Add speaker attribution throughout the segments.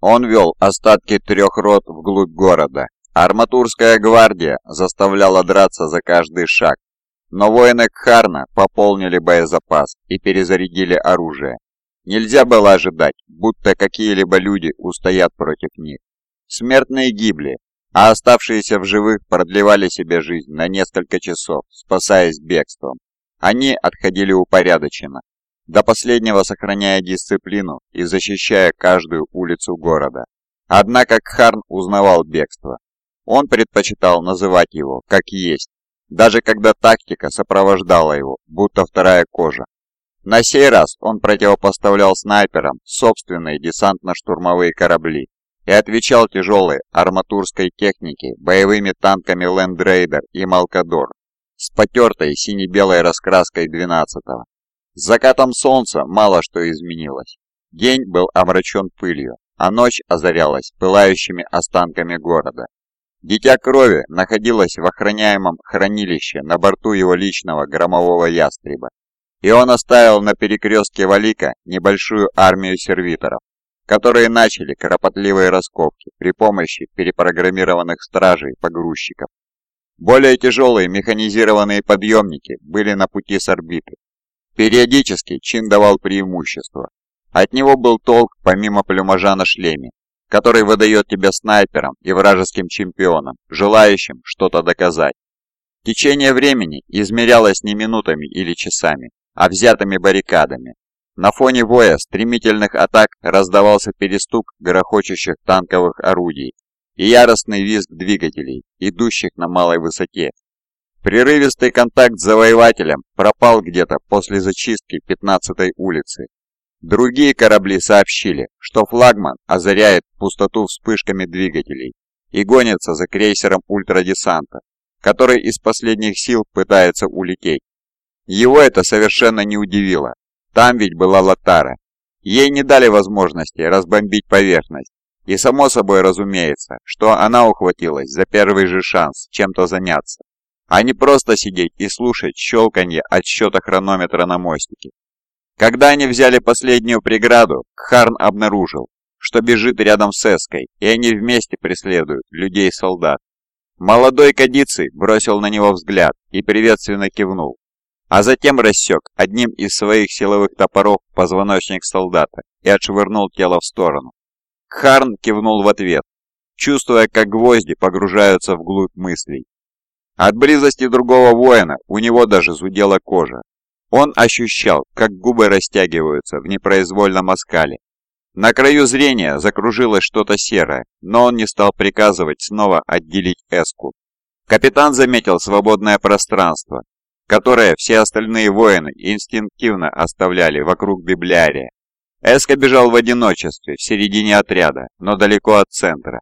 Speaker 1: Он вел остатки трех рот вглубь города. Арматурская гвардия заставляла драться за каждый шаг, но воины Кхарна пополнили боезапас и перезарядили оружие. Нельзя было ожидать, будто какие-либо люди устоят против них. Смертные гибли, а оставшиеся в живых продлевали себе жизнь на несколько часов, спасаясь бегством. Они отходили упорядоченно, до последнего сохраняя дисциплину и защищая каждую улицу города. Однако Кхарн узнавал бегство. Он предпочитал называть его как есть, даже когда тактика сопровождала его, будто вторая кожа. На сей раз он противопоставлял снайперам собственные десантно-штурмовые корабли и отвечал тяжелой арматурской технике боевыми танками Raider и Малкадор с потертой сине-белой раскраской 12-го. С закатом солнца мало что изменилось. День был омрачен пылью, а ночь озарялась пылающими останками города. Дитя крови находилось в охраняемом хранилище на борту его личного громового ястреба, и он оставил на перекрестке Валика небольшую армию сервиторов, которые начали кропотливые раскопки при помощи перепрограммированных стражей-погрузчиков. Более тяжелые механизированные подъемники были на пути с орбиты. Периодически Чин давал преимущество. От него был толк помимо плюмажа на шлеме, который выдает тебя снайпером и вражеским чемпионом, желающим что-то доказать. Течение времени измерялось не минутами или часами, а взятыми баррикадами. На фоне воя стремительных атак раздавался перестук грохочущих танковых орудий и яростный визг двигателей, идущих на малой высоте. Прерывистый контакт с завоевателем пропал где-то после зачистки 15-й улицы. Другие корабли сообщили, что флагман озаряет пустоту вспышками двигателей и гонится за крейсером ультрадесанта, который из последних сил пытается улететь. Его это совершенно не удивило, там ведь была Латара. Ей не дали возможности разбомбить поверхность. И само собой разумеется, что она ухватилась за первый же шанс чем-то заняться, а не просто сидеть и слушать щелканье отсчета хронометра на мостике. Когда они взяли последнюю преграду, Кхарн обнаружил, что бежит рядом с Эской, и они вместе преследуют людей-солдат. Молодой Кадиций бросил на него взгляд и приветственно кивнул а затем рассек одним из своих силовых топоров позвоночник солдата и отшвырнул тело в сторону. Харн кивнул в ответ, чувствуя, как гвозди погружаются вглубь мыслей. От близости другого воина у него даже зудела кожа. Он ощущал, как губы растягиваются в непроизвольном оскале. На краю зрения закружилось что-то серое, но он не стал приказывать снова отделить эску. Капитан заметил свободное пространство которое все остальные воины инстинктивно оставляли вокруг библиария. Эска бежал в одиночестве в середине отряда, но далеко от центра.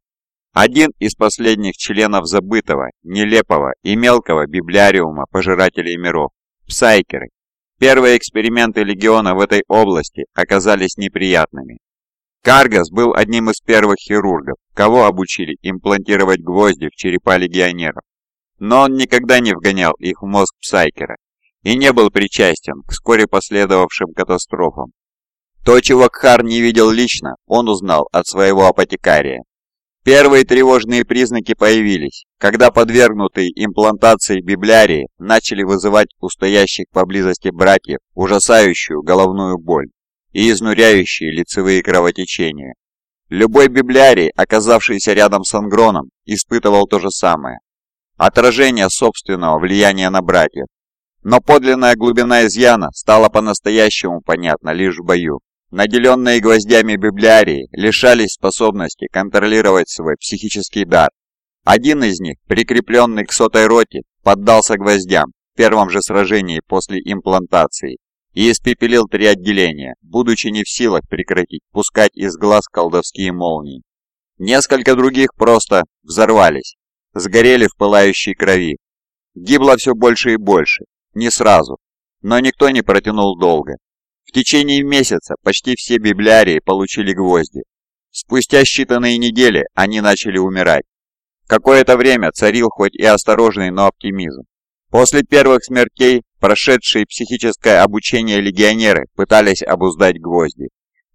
Speaker 1: Один из последних членов забытого, нелепого и мелкого библиариума пожирателей миров – псайкеры. Первые эксперименты Легиона в этой области оказались неприятными. Каргас был одним из первых хирургов, кого обучили имплантировать гвозди в черепа легионеров но он никогда не вгонял их в мозг Псайкера и не был причастен к вскоре последовавшим катастрофам. То, чего Кхар не видел лично, он узнал от своего апотекария. Первые тревожные признаки появились, когда подвергнутые имплантации библиарии начали вызывать у стоящих поблизости братьев ужасающую головную боль и изнуряющие лицевые кровотечения. Любой библиарий, оказавшийся рядом с Ангроном, испытывал то же самое отражение собственного влияния на братьев. Но подлинная глубина изъяна стала по-настоящему понятна лишь в бою. Наделенные гвоздями библиарии лишались способности контролировать свой психический дар. Один из них, прикрепленный к сотой роте, поддался гвоздям в первом же сражении после имплантации и испепелил три отделения, будучи не в силах прекратить пускать из глаз колдовские молнии. Несколько других просто взорвались, сгорели в пылающей крови. Гибло все больше и больше, не сразу, но никто не протянул долго. В течение месяца почти все библиарии получили гвозди. Спустя считанные недели они начали умирать. Какое-то время царил хоть и осторожный, но оптимизм. После первых смертей прошедшие психическое обучение легионеры пытались обуздать гвозди.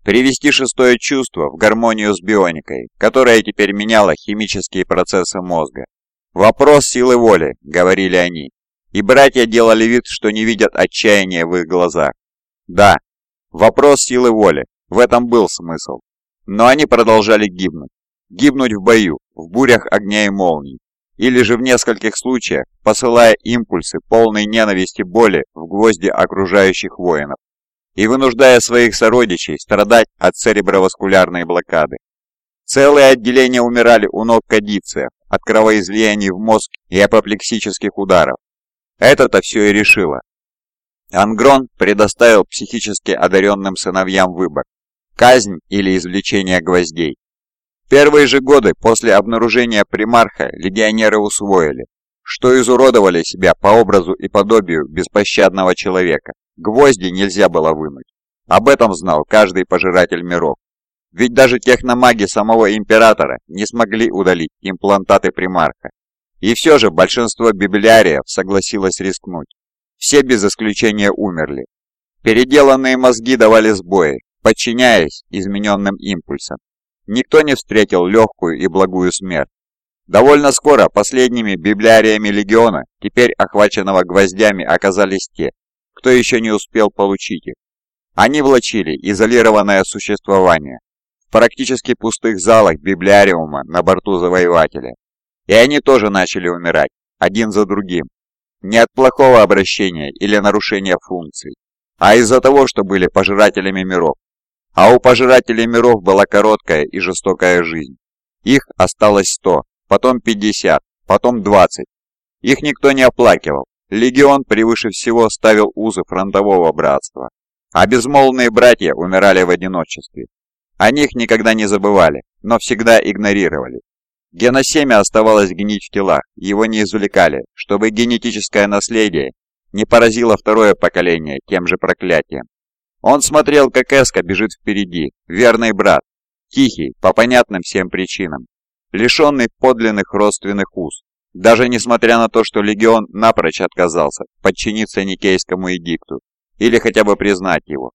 Speaker 1: привести шестое чувство в гармонию с бионикой, которая теперь меняла химические процессы мозга. «Вопрос силы воли», — говорили они, и братья делали вид, что не видят отчаяния в их глазах. Да, вопрос силы воли, в этом был смысл. Но они продолжали гибнуть. Гибнуть в бою, в бурях огня и молний. Или же в нескольких случаях посылая импульсы полной ненависти боли в гвозди окружающих воинов и вынуждая своих сородичей страдать от цереброваскулярной блокады. Целые отделения умирали у ног кадиция от кровоизлияний в мозг и апоплексических ударов. Это-то все и решило. Ангрон предоставил психически одаренным сыновьям выбор – казнь или извлечение гвоздей. Первые же годы после обнаружения примарха легионеры усвоили, что изуродовали себя по образу и подобию беспощадного человека. Гвозди нельзя было вынуть. Об этом знал каждый пожиратель миров. Ведь даже техномаги самого Императора не смогли удалить имплантаты примарха. И все же большинство библиариев согласилось рискнуть. Все без исключения умерли. Переделанные мозги давали сбои, подчиняясь измененным импульсам. Никто не встретил легкую и благую смерть. Довольно скоро последними библиариями легиона, теперь охваченного гвоздями, оказались те, кто еще не успел получить их. Они влачили изолированное существование в практически пустых залах библиариума на борту Завоевателя. И они тоже начали умирать, один за другим, не от плохого обращения или нарушения функций, а из-за того, что были пожирателями миров. А у пожирателей миров была короткая и жестокая жизнь. Их осталось 100, потом 50, потом 20. Их никто не оплакивал. Легион превыше всего ставил узы фронтового братства. А безмолвные братья умирали в одиночестве. О них никогда не забывали, но всегда игнорировали. Геносемя оставалось гнить в телах, его не извлекали, чтобы генетическое наследие не поразило второе поколение тем же проклятием. Он смотрел, как Эска бежит впереди, верный брат, тихий, по понятным всем причинам, лишенный подлинных родственных уз, даже несмотря на то, что Легион напрочь отказался подчиниться Никейскому эдикту или хотя бы признать его.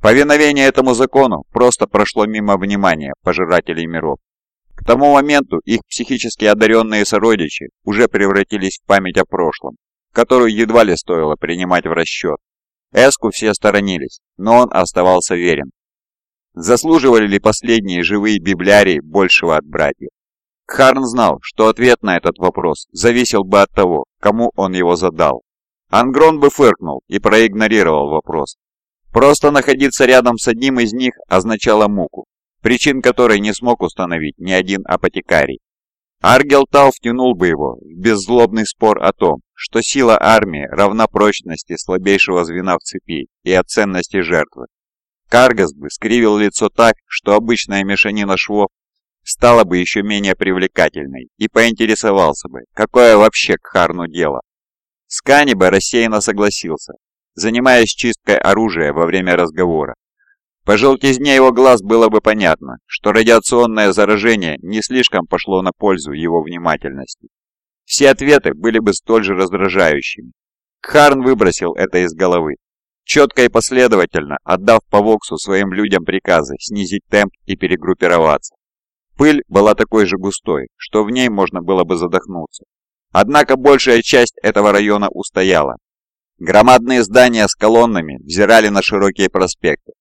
Speaker 1: Повиновение этому закону просто прошло мимо внимания пожирателей миров. К тому моменту их психически одаренные сородичи уже превратились в память о прошлом, которую едва ли стоило принимать в расчет. Эску все сторонились, но он оставался верен. Заслуживали ли последние живые библиарии большего от братьев? Харн знал, что ответ на этот вопрос зависел бы от того, кому он его задал. Ангрон бы фыркнул и проигнорировал вопрос. Просто находиться рядом с одним из них означало муку, причин которой не смог установить ни один апотекарий. Аргел Тал втянул бы его в беззлобный спор о том, что сила армии равна прочности слабейшего звена в цепи и от ценности жертвы. Каргас бы скривил лицо так, что обычная мешанина швов стала бы еще менее привлекательной и поинтересовался бы, какое вообще к Харну дело. Скани бы рассеянно согласился, занимаясь чисткой оружия во время разговора, по желтизне его глаз было бы понятно, что радиационное заражение не слишком пошло на пользу его внимательности. Все ответы были бы столь же раздражающими. Кхарн выбросил это из головы, четко и последовательно отдав по Воксу своим людям приказы снизить темп и перегруппироваться. Пыль была такой же густой, что в ней можно было бы задохнуться. Однако большая часть этого района устояла. Громадные здания с колоннами взирали на широкие проспекты,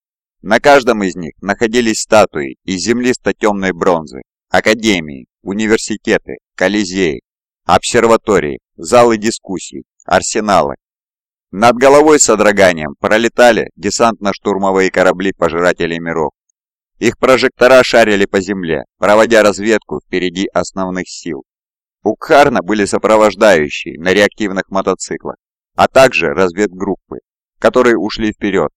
Speaker 1: на каждом из них находились статуи из землисто-темной бронзы, академии, университеты, колизеи, обсерватории, залы дискуссий, арсеналы. Над головой с содроганием пролетали десантно-штурмовые корабли пожирателей миров. Их прожектора шарили по земле, проводя разведку впереди основных сил. У Кхарна были сопровождающие на реактивных мотоциклах, а также разведгруппы, которые ушли вперед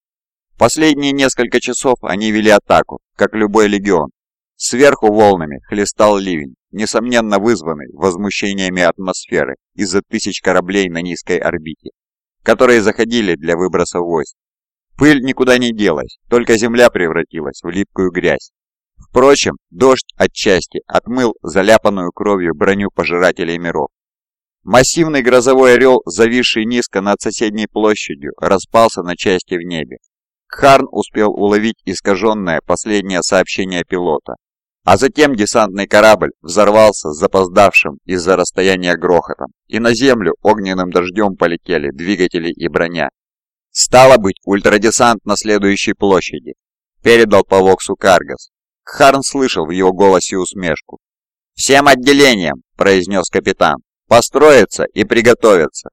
Speaker 1: Последние несколько часов они вели атаку, как любой легион. Сверху волнами хлестал ливень, несомненно вызванный возмущениями атмосферы из-за тысяч кораблей на низкой орбите, которые заходили для выброса войск. Пыль никуда не делась, только земля превратилась в липкую грязь. Впрочем, дождь отчасти отмыл заляпанную кровью броню пожирателей миров. Массивный грозовой орел, зависший низко над соседней площадью, распался на части в небе, Кхарн успел уловить искаженное последнее сообщение пилота. А затем десантный корабль взорвался запоздавшим из-за расстояния грохотом, и на землю огненным дождем полетели двигатели и броня. «Стало быть, ультрадесант на следующей площади», — передал по Воксу Каргас. Харн слышал в его голосе усмешку. «Всем отделениям», — произнес капитан, — «построиться и приготовиться.